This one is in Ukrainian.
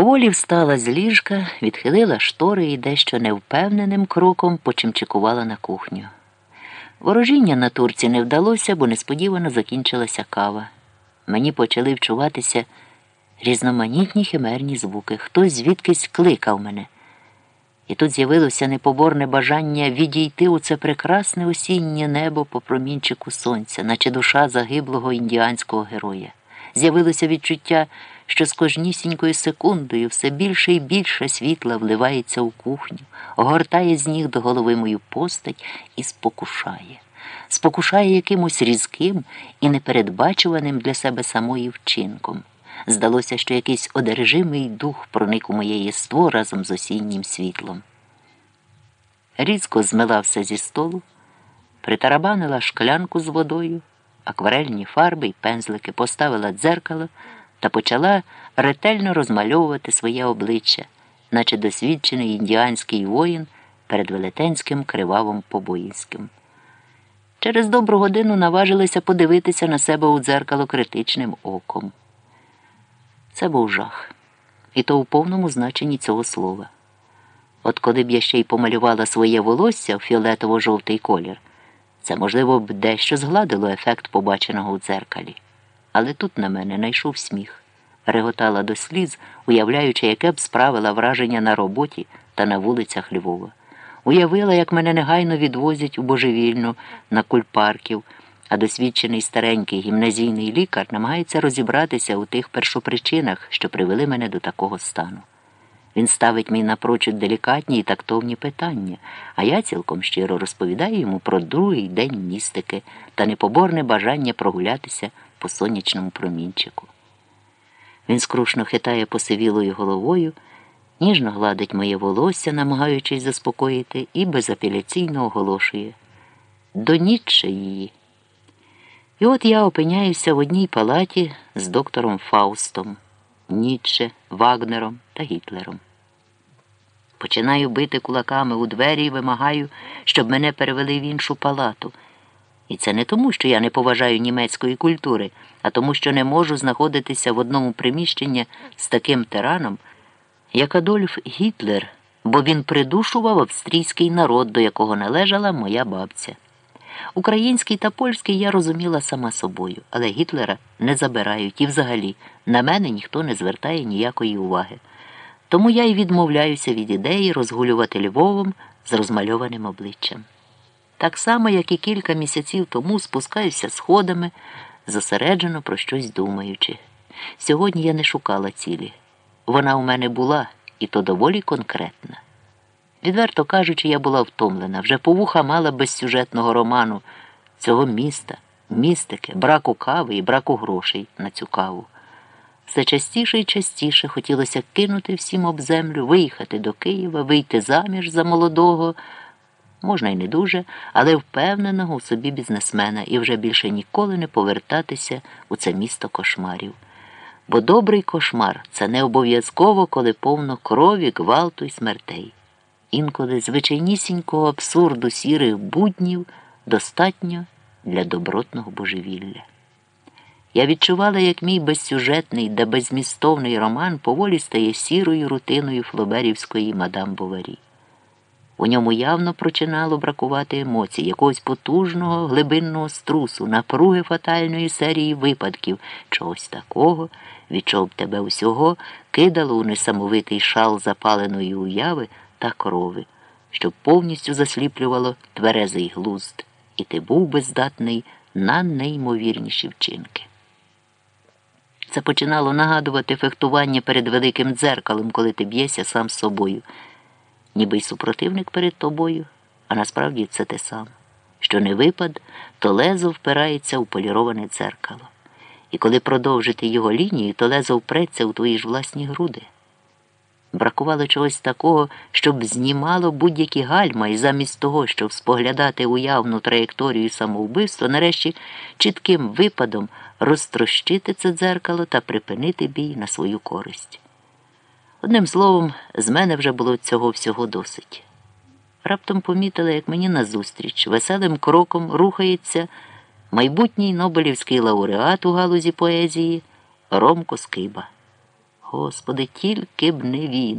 Поволі встала з ліжка, відхилила штори і дещо невпевненим кроком почимчикувала на кухню. Ворожіння на турці не вдалося, бо несподівано закінчилася кава. Мені почали вчуватися різноманітні химерні звуки. Хтось звідкись кликав мене. І тут з'явилося непоборне бажання відійти у це прекрасне осіннє небо по промінчику сонця, наче душа загиблого індіанського героя. З'явилося відчуття, що з кожнісінькою секундою все більше і більше світла вливається у кухню, огортає з ніг до голови мою постать і спокушає. Спокушає якимось різким і непередбачуваним для себе самої вчинком. Здалося, що якийсь одержимий дух проник у моє єство разом з осіннім світлом. Різко змила все зі столу, притарабанила шклянку з водою, акварельні фарби й пензлики, поставила дзеркало та почала ретельно розмальовувати своє обличчя, наче досвідчений індіанський воїн перед велетенським кривавим побоїнським. Через добру годину наважилася подивитися на себе у дзеркало критичним оком. Це був жах, і то у повному значенні цього слова. От коли б я ще й помалювала своє волосся в фіолетово-жовтий колір, це, можливо, б дещо згладило ефект побаченого у дзеркалі. Але тут на мене найшов сміх, реготала до сліз, уявляючи, яке б справила враження на роботі та на вулицях Львова. Уявила, як мене негайно відвозять у божевільну на кульпарків а досвідчений старенький гімназійний лікар намагається розібратися у тих першопричинах, що привели мене до такого стану. Він ставить мені напрочуд делікатні і тактовні питання, а я цілком щиро розповідаю йому про другий день містики та непоборне бажання прогулятися по сонячному промінчику. Він скрушно хитає посивілою головою, ніжно гладить моє волосся, намагаючись заспокоїти, і безапеляційно оголошує до Нічче її. І от я опиняюся в одній палаті з доктором Фаустом, Нічче, Вагнером та Гітлером. Починаю бити кулаками у двері і вимагаю, щоб мене перевели в іншу палату. І це не тому, що я не поважаю німецької культури, а тому, що не можу знаходитися в одному приміщенні з таким тираном, як Адольф Гітлер, бо він придушував австрійський народ, до якого належала моя бабця. Український та польський я розуміла сама собою, але Гітлера не забирають і взагалі на мене ніхто не звертає ніякої уваги. Тому я й відмовляюся від ідеї розгулювати Львовом з розмальованим обличчям. Так само, як і кілька місяців тому спускаюся сходами, зосереджено про щось думаючи. Сьогодні я не шукала цілі. Вона у мене була, і то доволі конкретна. Відверто кажучи, я була втомлена, вже повуха мала безсюжетного роману цього міста, містики, браку кави і браку грошей на цю каву. Все частіше і частіше хотілося кинути всім об землю, виїхати до Києва, вийти заміж за молодого, можна й не дуже, але впевненого у собі бізнесмена і вже більше ніколи не повертатися у це місто кошмарів. Бо добрий кошмар це не обов'язково, коли повно крові, гвалту й смертей. Інколи звичайнісінького абсурду сірих буднів достатньо для добротного божевілля. Я відчувала, як мій безсюжетний да безмістовний роман поволі стає сірою рутиною флоберівської мадам Боварі. У ньому явно прочинало бракувати емоцій, якогось потужного глибинного струсу, напруги фатальної серії випадків, чогось такого, від чого б тебе усього кидало у несамовитий шал запаленої уяви та крови, що повністю засліплювало тверезий глузд, і ти був би здатний на неймовірніші вчинки. Це починало нагадувати фехтування перед великим дзеркалом, коли ти б'єшся сам з собою, ніби й супротивник перед тобою, а насправді це те саме. Що не випад, то лезо впирається у поліроване дзеркало. І коли продовжити його лінію, то лезо впреться у твої ж власні груди. Бракувало чогось такого, щоб знімало будь-які гальма, і замість того, щоб споглядати уявну траєкторію самовбивства, нарешті чітким випадом розтрощити це дзеркало та припинити бій на свою користь. Одним словом, з мене вже було цього всього досить. Раптом помітила, як мені назустріч веселим кроком рухається майбутній Нобелівський лауреат у галузі поезії Ромко Скиба. Господи, тільки б не він.